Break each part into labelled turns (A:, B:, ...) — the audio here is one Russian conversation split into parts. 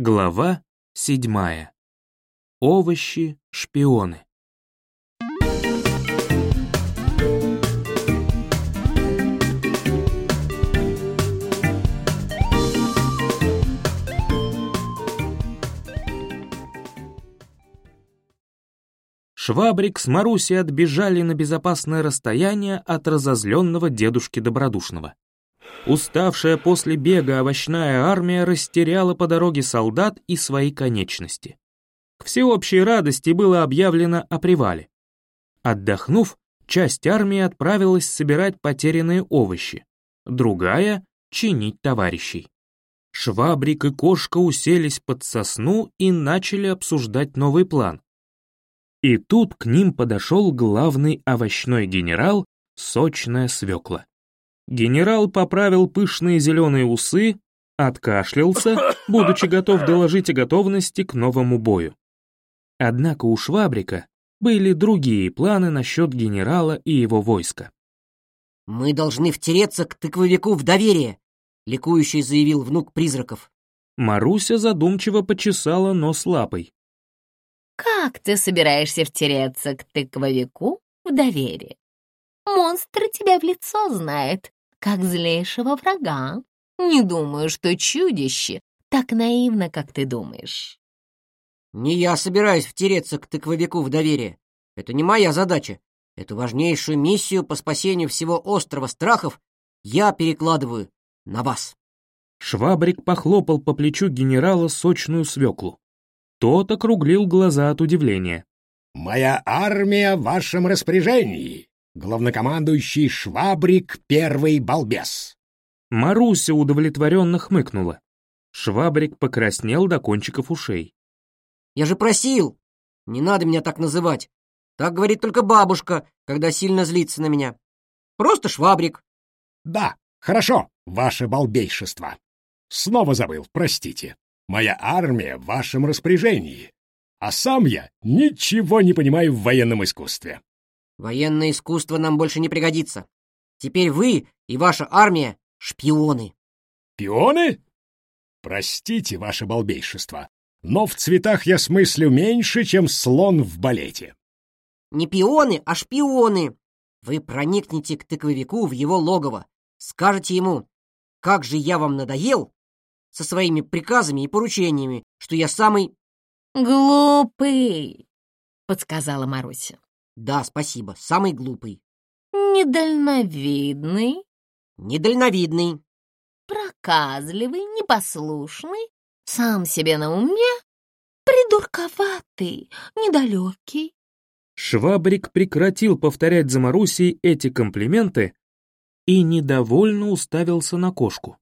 A: Глава седьмая. Овощи-шпионы. Швабрик с Маруси отбежали на безопасное расстояние от разозленного дедушки Добродушного. Уставшая после бега овощная армия растеряла по дороге солдат и свои конечности. К всеобщей радости было объявлено о привале. Отдохнув, часть армии отправилась собирать потерянные овощи, другая — чинить товарищей. Швабрик и кошка уселись под сосну и начали обсуждать новый план. И тут к ним подошел главный овощной генерал, сочная свекла. Генерал поправил пышные зеленые усы, откашлялся, будучи готов доложить о готовности к новому бою. Однако у Швабрика были другие планы насчет генерала и его войска.
B: «Мы должны втереться к тыквовику в доверие», — ликующий заявил внук призраков.
A: Маруся задумчиво почесала нос лапой.
C: «Как ты собираешься втереться к тыквовику в доверие? Монстр тебя в лицо знает, как злейшего врага. Не думаю, что чудище так наивно, как ты думаешь».
B: «Не я собираюсь втереться к тыквовику в доверие. Это не моя задача. Эту важнейшую миссию по спасению всего острова страхов я перекладываю на вас».
A: Швабрик похлопал по плечу генерала сочную свеклу. Тот округлил глаза от удивления.
D: «Моя армия в вашем распоряжении главнокомандующий Швабрик первый балбес.
A: Маруся удовлетворенно хмыкнула. Швабрик покраснел до кончиков ушей.
B: «Я же просил! Не надо меня так называть! Так говорит только бабушка, когда сильно злится на меня. Просто Швабрик!»
D: «Да, хорошо, ваше балбейшество! Снова забыл, простите. Моя армия в вашем распоряжении, а сам я ничего не понимаю в военном искусстве.
B: Военное искусство нам больше не пригодится. Теперь вы и ваша армия — шпионы.
D: Шпионы? Простите, ваше балбейшество, но в цветах я смыслю меньше, чем слон в балете.
B: Не пионы, а шпионы. Вы проникнете к тыквовику в его логово, скажете ему, как же я вам надоел со своими приказами и поручениями, что я самый...
C: Глупый, подсказала Маруся.
B: Да, спасибо, самый глупый.
C: Недальновидный.
B: Недальновидный.
C: Проказливый, непослушный, сам себе на уме, придурковатый, недалекий.
A: Швабрик прекратил повторять за Марусей эти комплименты и недовольно уставился на кошку.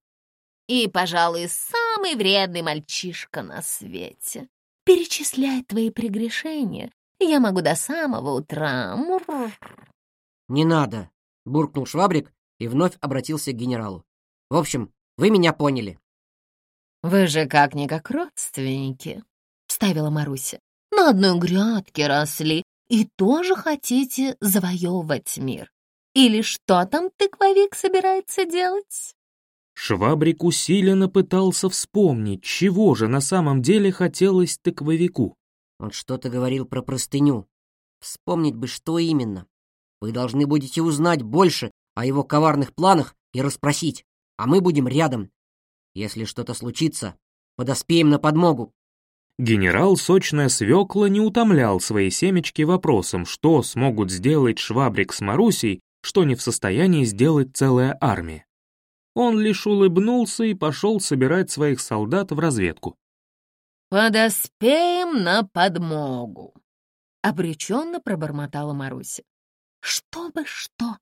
C: «И, пожалуй, самый вредный мальчишка на свете. Перечисляй твои прегрешения я могу до самого утра. Мур.
B: Не надо, буркнул Швабрик и вновь обратился к генералу. В общем, вы меня поняли.
C: Вы же как-никак родственники, вставила Маруся. На одной грядке росли и тоже хотите завоевывать мир. Или что там тыквовик собирается делать?
A: Швабрик усиленно пытался вспомнить, чего же на самом деле хотелось тыквовику.
B: Он что-то говорил про простыню. Вспомнить бы, что именно. Вы должны будете узнать больше о его коварных планах и расспросить, а мы будем рядом. Если что-то случится, подоспеем на подмогу.
A: Генерал сочная свекла не утомлял свои семечки вопросом, что смогут сделать Швабрик с Марусей, что не в состоянии сделать целая армия. Он лишь улыбнулся и пошел собирать своих солдат в разведку.
C: «Подоспеем на подмогу!» — обреченно пробормотала Маруся. «Чтобы что?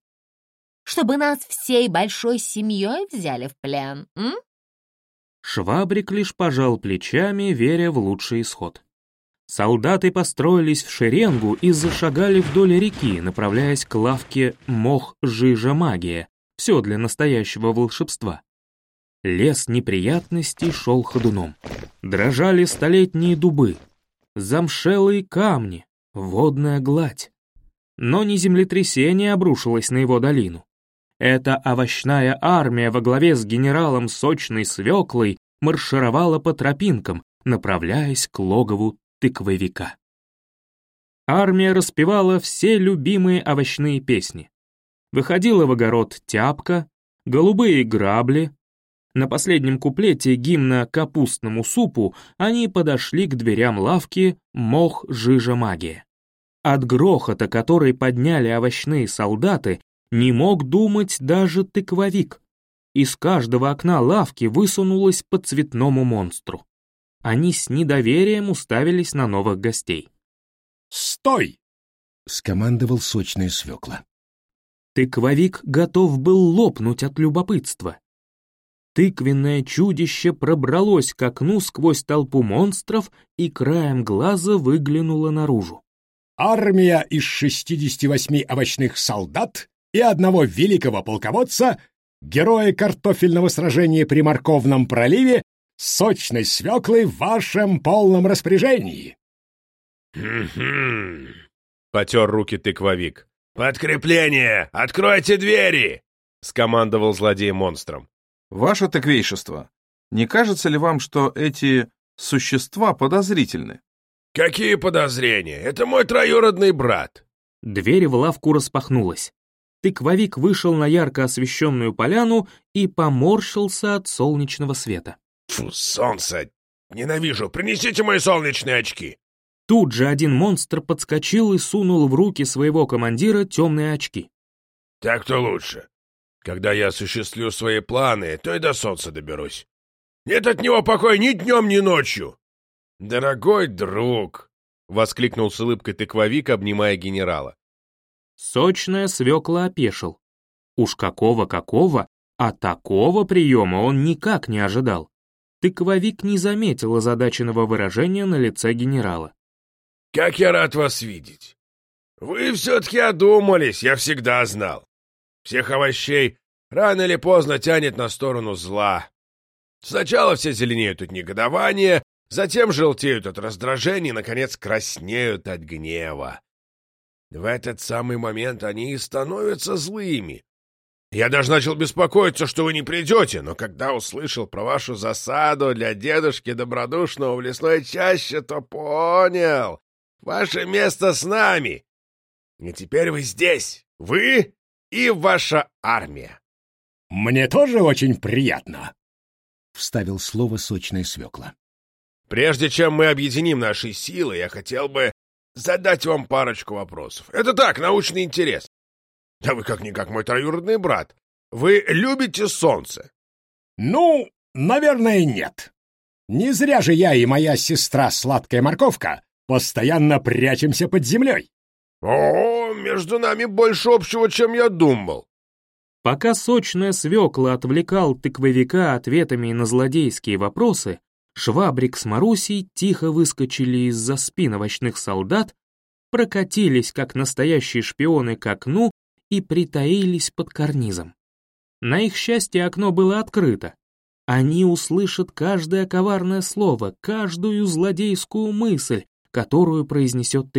C: Чтобы нас всей большой семьей взяли в плен, м?»
A: Швабрик лишь пожал плечами, веря в лучший исход. Солдаты построились в шеренгу и зашагали вдоль реки, направляясь к лавке «Мох, жижа, магия». Все для настоящего волшебства. Лес неприятностей шел ходуном. Дрожали столетние дубы, замшелые камни, водная гладь. Но не землетрясение обрушилось на его долину. Эта овощная армия во главе с генералом сочной свеклой маршировала по тропинкам, направляясь к логову тыквовика. Армия распевала все любимые овощные песни. Выходила в огород тяпка, голубые грабли, на последнем куплете гимна «Капустному супу» они подошли к дверям лавки «Мох, жижа, магия». От грохота, который подняли овощные солдаты, не мог думать даже тыквовик. Из каждого окна лавки высунулось по цветному монстру. Они с недоверием уставились на новых гостей.
D: «Стой!» — скомандовал сочная свекла.
A: Тыквовик готов был лопнуть от любопытства. Тыквенное чудище пробралось к окну сквозь толпу монстров и краем глаза выглянуло наружу.
D: «Армия из 68 овощных солдат и одного великого полководца, героя картофельного сражения при Морковном проливе, сочной свеклы в вашем полном распоряжении!»
E: потер руки тыквовик. «Подкрепление! Откройте двери!» — скомандовал злодей монстром.
F: Ваше токвейшество, не кажется ли вам, что эти существа подозрительны?
E: Какие подозрения? Это мой троюродный брат.
A: Дверь в лавку распахнулась. Тыквовик вышел на ярко освещенную поляну и поморщился от солнечного света.
E: Фу, солнце! Ненавижу! Принесите мои солнечные очки!
A: Тут же один монстр подскочил и сунул в руки своего командира темные очки.
E: «Так-то лучше. Когда я осуществлю свои планы, то и до солнца доберусь. Нет от него покоя ни днем, ни ночью. Дорогой друг, — воскликнул с улыбкой тыквовик, обнимая генерала.
A: Сочная свекла опешил. Уж какого-какого, а такого приема он никак не ожидал. Тыквовик не заметил озадаченного выражения на лице генерала.
E: «Как я рад вас видеть! Вы все-таки одумались, я всегда знал овощей рано или поздно тянет на сторону зла. Сначала все зеленеют от негодования, затем желтеют от раздражения и, наконец, краснеют от гнева. В этот самый момент они и становятся злыми. Я даже начал беспокоиться, что вы не придете, но когда услышал про вашу засаду для дедушки добродушного в лесной чаще, то понял. Ваше место с нами. И теперь вы здесь. Вы и ваша армия.
D: — Мне тоже очень приятно, — вставил слово сочное свекла.
E: — Прежде чем мы объединим наши силы, я хотел бы задать вам парочку вопросов. Это так, научный интерес. Да вы как-никак мой троюродный брат. Вы любите солнце?
D: — Ну, наверное, нет. Не зря же я и моя сестра Сладкая Морковка постоянно прячемся под землей.
E: О, между нами больше общего, чем я думал.
A: Пока сочная свекла отвлекал тыквовика ответами на злодейские вопросы, Швабрик с Марусей тихо выскочили из-за спин овощных солдат, прокатились, как настоящие шпионы, к окну и притаились под карнизом. На их счастье окно было открыто. Они услышат каждое коварное слово, каждую злодейскую мысль, которую произнесет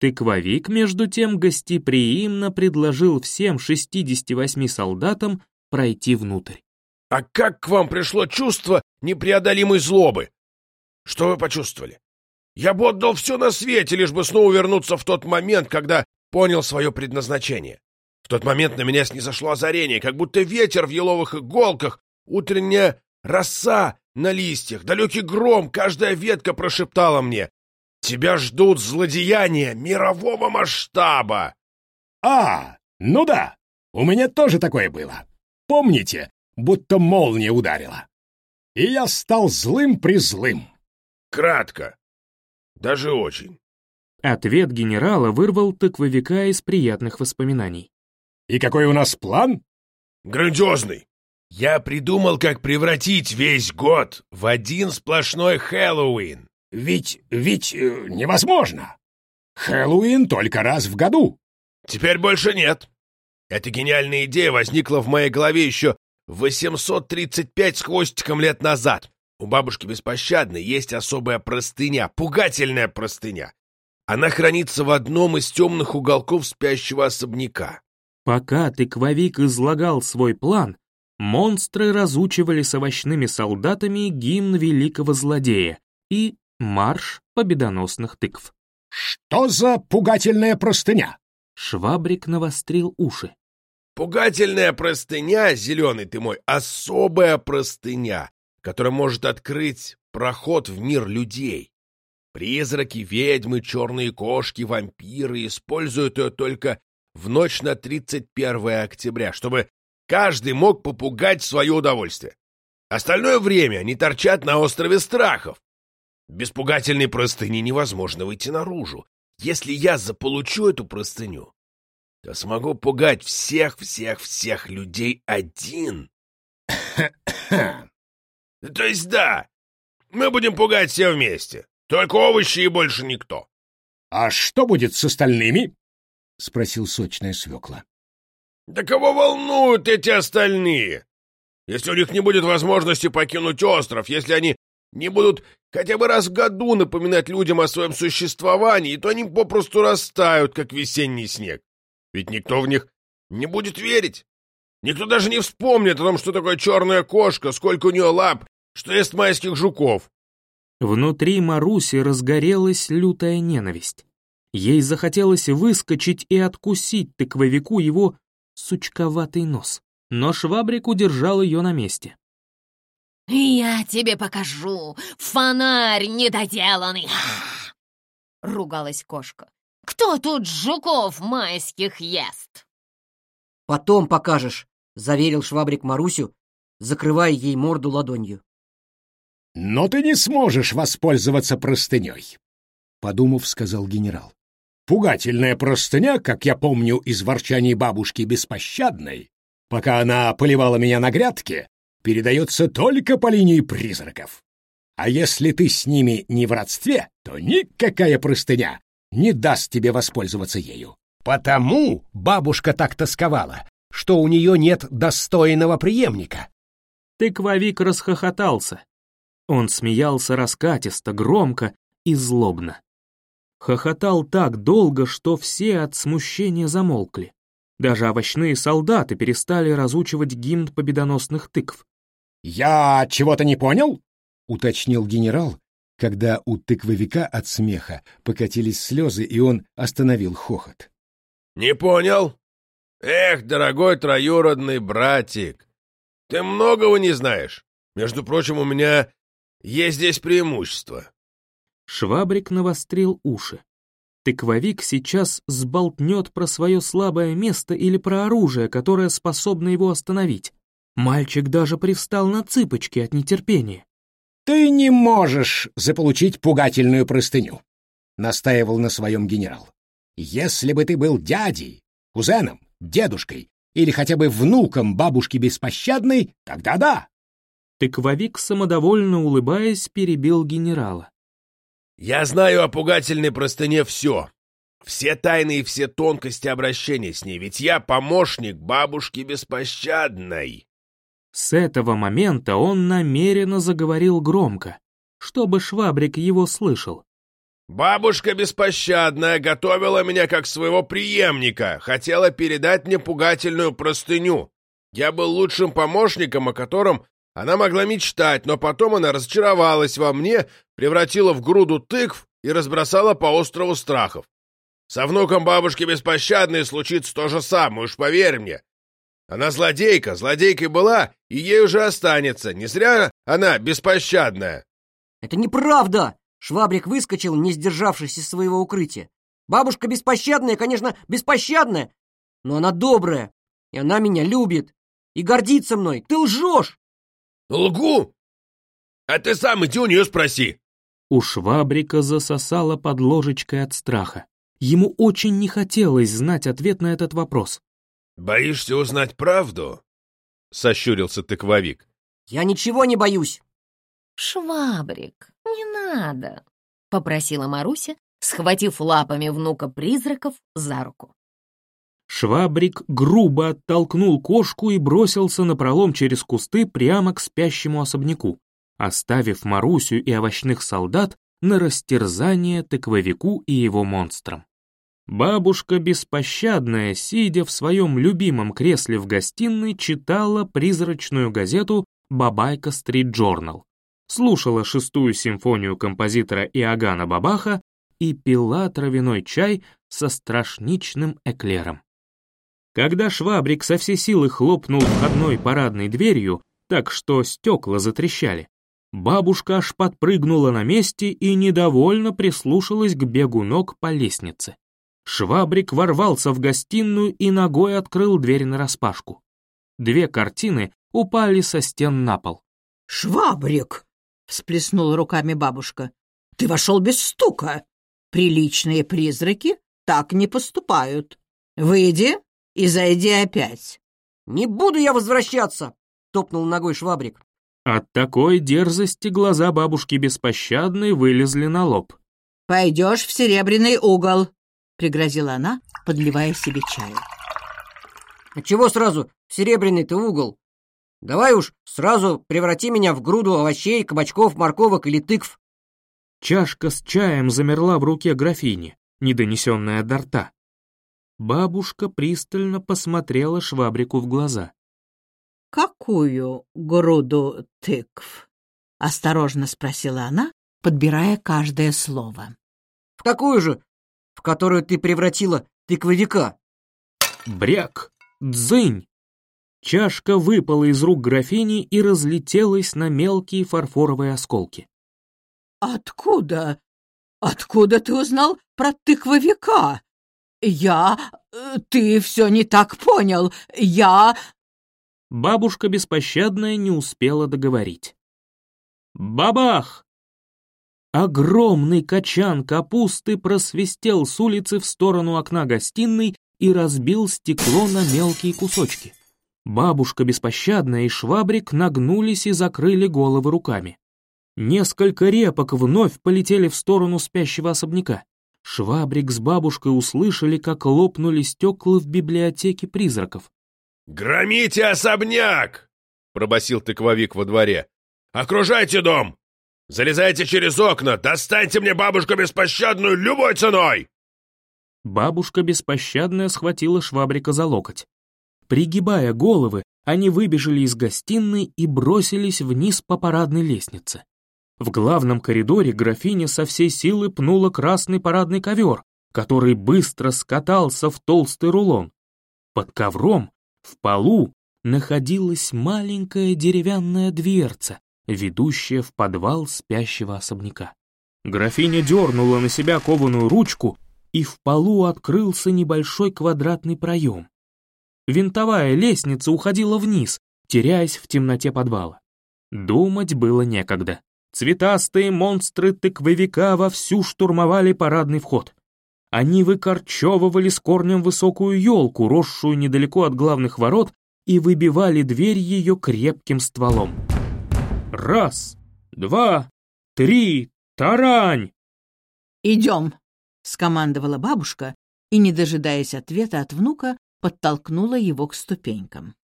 A: Тыквовик, между тем, гостеприимно предложил всем 68 солдатам пройти внутрь.
E: «А как к вам пришло чувство непреодолимой злобы? Что вы почувствовали? Я бы отдал все на свете, лишь бы снова вернуться в тот момент, когда понял свое предназначение. В тот момент на меня снизошло озарение, как будто ветер в еловых иголках, утренняя роса на листьях, далекий гром, каждая ветка прошептала мне Тебя ждут злодеяния мирового масштаба!»
D: «А, ну да, у меня тоже такое было. Помните, будто молния ударила. И я стал злым при злым.
E: «Кратко. Даже очень».
A: Ответ генерала вырвал тыквовика из приятных воспоминаний.
D: «И какой у нас план?»
E: «Грандиозный. Я придумал, как превратить весь год в один сплошной Хэллоуин.
D: Ведь... ведь э, невозможно. Хэллоуин только раз в году.
E: Теперь больше нет. Эта гениальная идея возникла в моей голове еще 835 с хвостиком лет назад. У бабушки Беспощадной есть особая простыня, пугательная простыня. Она хранится в одном из темных уголков спящего особняка.
A: Пока тыквовик излагал свой план, монстры разучивали с овощными солдатами гимн великого злодея и Марш победоносных тыкв.
D: «Что за пугательная простыня?»
A: Швабрик навострил уши.
E: «Пугательная простыня, зеленый ты мой, особая простыня, которая может открыть проход в мир людей. Призраки, ведьмы, черные кошки, вампиры используют ее только в ночь на 31 октября, чтобы каждый мог попугать в свое удовольствие. Остальное время они торчат на острове страхов, без пугательной простыни невозможно выйти наружу. Если я заполучу эту простыню, то смогу пугать всех-всех-всех людей один. То есть да, мы будем пугать все вместе. Только овощи и больше никто.
D: — А что будет с остальными? — спросил сочная свекла.
E: — Да кого волнуют эти остальные? Если у них не будет возможности покинуть остров, если они не будут хотя бы раз в году напоминать людям о своем существовании, и то они попросту растают, как весенний снег. Ведь никто в них не будет верить. Никто даже не вспомнит о том, что такое черная кошка, сколько у нее лап, что ест майских жуков.
A: Внутри Маруси разгорелась лютая ненависть. Ей захотелось выскочить и откусить тыквовику его сучковатый нос. Но швабрик удержал ее на месте.
C: «Я тебе покажу! Фонарь недоделанный!» — ругалась кошка. «Кто тут жуков майских ест?»
B: «Потом покажешь», — заверил швабрик Марусю, закрывая ей морду ладонью.
D: «Но ты не сможешь воспользоваться простыней», — подумав, сказал генерал. «Пугательная простыня, как я помню из ворчаний бабушки беспощадной, пока она поливала меня на грядке, передается только по линии призраков. А если ты с ними не в родстве, то никакая простыня не даст тебе воспользоваться ею. Потому бабушка так тосковала, что у нее нет достойного преемника.
A: Тыквовик расхохотался. Он смеялся раскатисто, громко и злобно. Хохотал так долго, что все от смущения замолкли. Даже овощные солдаты перестали разучивать гимн победоносных тыкв.
D: «Я чего-то не понял?» — уточнил генерал, когда у тыквовика от смеха покатились слезы, и он остановил хохот.
E: «Не понял? Эх, дорогой троюродный братик, ты многого не знаешь. Между прочим, у меня есть здесь преимущество».
A: Швабрик навострил уши. Тыквовик сейчас сболтнет про свое слабое место или про оружие, которое способно его остановить. Мальчик даже привстал на цыпочки от нетерпения.
D: «Ты не можешь заполучить пугательную простыню», — настаивал на своем генерал. «Если бы ты был дядей, кузеном, дедушкой или хотя бы внуком бабушки беспощадной, тогда да».
A: Тыквовик, самодовольно улыбаясь, перебил генерала.
E: «Я знаю о пугательной простыне все. Все тайны и все тонкости обращения с ней, ведь я помощник бабушки беспощадной».
A: С этого момента он намеренно заговорил громко, чтобы Швабрик его слышал.
E: «Бабушка беспощадная готовила меня как своего преемника, хотела передать мне пугательную простыню. Я был лучшим помощником, о котором она могла мечтать, но потом она разочаровалась во мне, превратила в груду тыкв и разбросала по острову страхов. Со внуком бабушки беспощадной случится то же самое, уж поверь мне. Она злодейка, злодейкой была, и ей уже останется. Не зря она беспощадная.
B: Это неправда! Швабрик выскочил, не сдержавшись из своего укрытия. Бабушка беспощадная, конечно, беспощадная, но она добрая, и она меня любит, и гордится мной. Ты лжешь!
E: Лгу? А ты сам иди у нее спроси.
A: У Швабрика засосало под ложечкой от страха. Ему очень не хотелось знать ответ на этот вопрос.
E: «Боишься узнать правду?» — сощурился тыквовик.
B: «Я ничего не боюсь!»
C: «Швабрик, не надо!» — попросила Маруся, схватив лапами внука призраков за руку.
A: Швабрик грубо оттолкнул кошку и бросился на пролом через кусты прямо к спящему особняку, оставив Марусю и овощных солдат на растерзание тыквовику и его монстрам. Бабушка беспощадная, сидя в своем любимом кресле в гостиной, читала призрачную газету «Бабайка Стрит Джорнал», слушала шестую симфонию композитора Иоганна Бабаха и пила травяной чай со страшничным эклером. Когда Швабрик со всей силы хлопнул входной парадной дверью, так что стекла затрещали, бабушка аж подпрыгнула на месте и недовольно прислушалась к бегу ног по лестнице. Швабрик ворвался в гостиную и ногой открыл дверь нараспашку. Две картины упали со стен на пол.
G: «Швабрик!» — всплеснула руками бабушка. «Ты вошел без стука! Приличные призраки так не поступают. Выйди и зайди опять!»
B: «Не буду я возвращаться!» — топнул ногой Швабрик.
A: От такой дерзости глаза бабушки беспощадной вылезли на лоб.
G: «Пойдешь в серебряный угол», пригрозила она, подливая себе чаю.
B: «А чего сразу серебряный-то угол? Давай уж сразу преврати меня в груду овощей, кабачков, морковок или тыкв».
A: Чашка с чаем замерла в руке графини, не донесенная до рта. Бабушка пристально посмотрела Швабрику в глаза.
G: «Какую груду тыкв?» — осторожно спросила она, подбирая каждое слово.
B: «В какую же которую ты превратила тыквовика.
A: Бряк! Дзынь! Чашка выпала из рук графини и разлетелась на мелкие фарфоровые осколки.
G: «Откуда? Откуда ты узнал про тыквовика? Я... Э, ты все не так понял. Я...»
A: Бабушка беспощадная не успела договорить. «Бабах!» Огромный качан капусты просвистел с улицы в сторону окна гостиной и разбил стекло на мелкие кусочки. Бабушка беспощадная и швабрик нагнулись и закрыли головы руками. Несколько репок вновь полетели в сторону спящего особняка. Швабрик с бабушкой услышали, как лопнули стекла в библиотеке призраков.
E: «Громите особняк!» — пробасил тыквовик во дворе. «Окружайте дом! Залезайте через окна! Достаньте мне бабушку беспощадную любой ценой!»
A: Бабушка беспощадная схватила Швабрика за локоть. Пригибая головы, они выбежали из гостиной и бросились вниз по парадной лестнице. В главном коридоре графиня со всей силы пнула красный парадный ковер, который быстро скатался в толстый рулон. Под ковром, в полу, находилась маленькая деревянная дверца, ведущая в подвал спящего особняка. Графиня дернула на себя кованую ручку, и в полу открылся небольшой квадратный проем. Винтовая лестница уходила вниз, теряясь в темноте подвала. Думать было некогда. Цветастые монстры-тыквовика вовсю штурмовали парадный вход. Они выкорчевывали с корнем высокую елку, росшую недалеко от главных ворот, и выбивали дверь ее крепким стволом. Раз, два, три, тарань!»
G: «Идем!» — скомандовала бабушка и, не дожидаясь ответа от внука, подтолкнула его к ступенькам.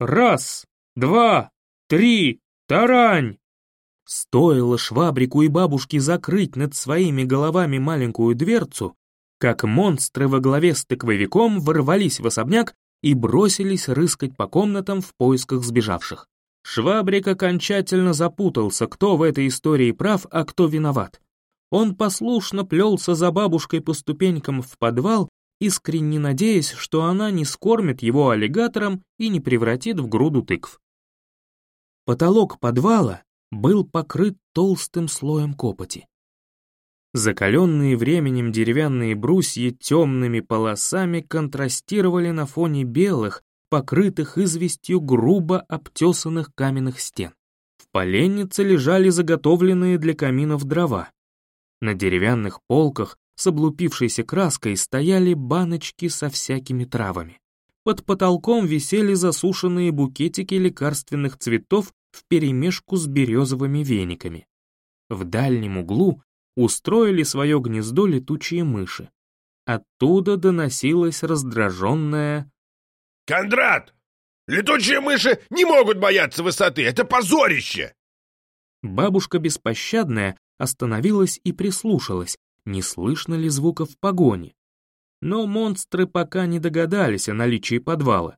A: «Раз, два, три, тарань!» Стоило швабрику и бабушке закрыть над своими головами маленькую дверцу, как монстры во главе с тыквовиком ворвались в особняк и бросились рыскать по комнатам в поисках сбежавших. Швабрик окончательно запутался, кто в этой истории прав, а кто виноват. Он послушно плелся за бабушкой по ступенькам в подвал, искренне надеясь, что она не скормит его аллигатором и не превратит в груду тыкв. Потолок подвала был покрыт толстым слоем копоти. Закаленные временем деревянные брусья темными полосами контрастировали на фоне белых, покрытых известью грубо обтесанных каменных стен. В поленнице лежали заготовленные для каминов дрова. На деревянных полках с облупившейся краской стояли баночки со всякими травами. Под потолком висели засушенные букетики лекарственных цветов вперемешку с березовыми вениками. В дальнем углу устроили свое гнездо летучие мыши. Оттуда доносилось раздраженное
E: «Кондрат! Летучие мыши не могут бояться высоты! Это позорище!»
A: Бабушка беспощадная остановилась и прислушалась, не слышно ли звуков погони. Но монстры пока не догадались о наличии подвала.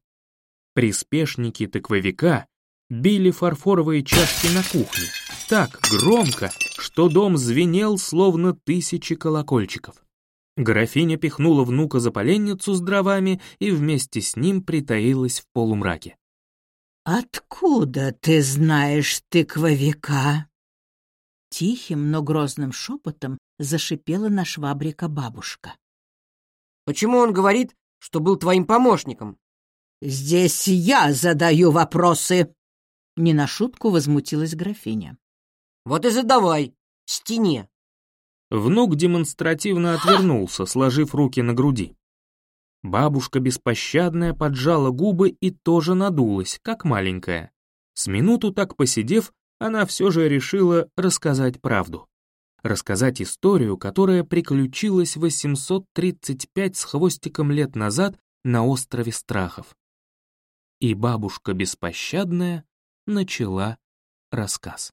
A: Приспешники тыквовика били фарфоровые чашки на кухне так громко, что дом звенел, словно тысячи колокольчиков. Графиня пихнула внука за поленницу с дровами и вместе с ним притаилась в полумраке.
G: «Откуда ты знаешь тыквовика?» Тихим, но грозным шепотом зашипела на швабрика бабушка.
B: «Почему он говорит, что был твоим помощником?»
G: «Здесь я задаю вопросы!» Не на шутку возмутилась графиня.
B: «Вот и задавай, стене!»
A: Внук демонстративно отвернулся, сложив руки на груди. Бабушка беспощадная поджала губы и тоже надулась, как маленькая. С минуту так посидев, она все же решила рассказать правду. Рассказать историю, которая приключилась 835 с хвостиком лет назад на острове Страхов. И бабушка беспощадная начала рассказ.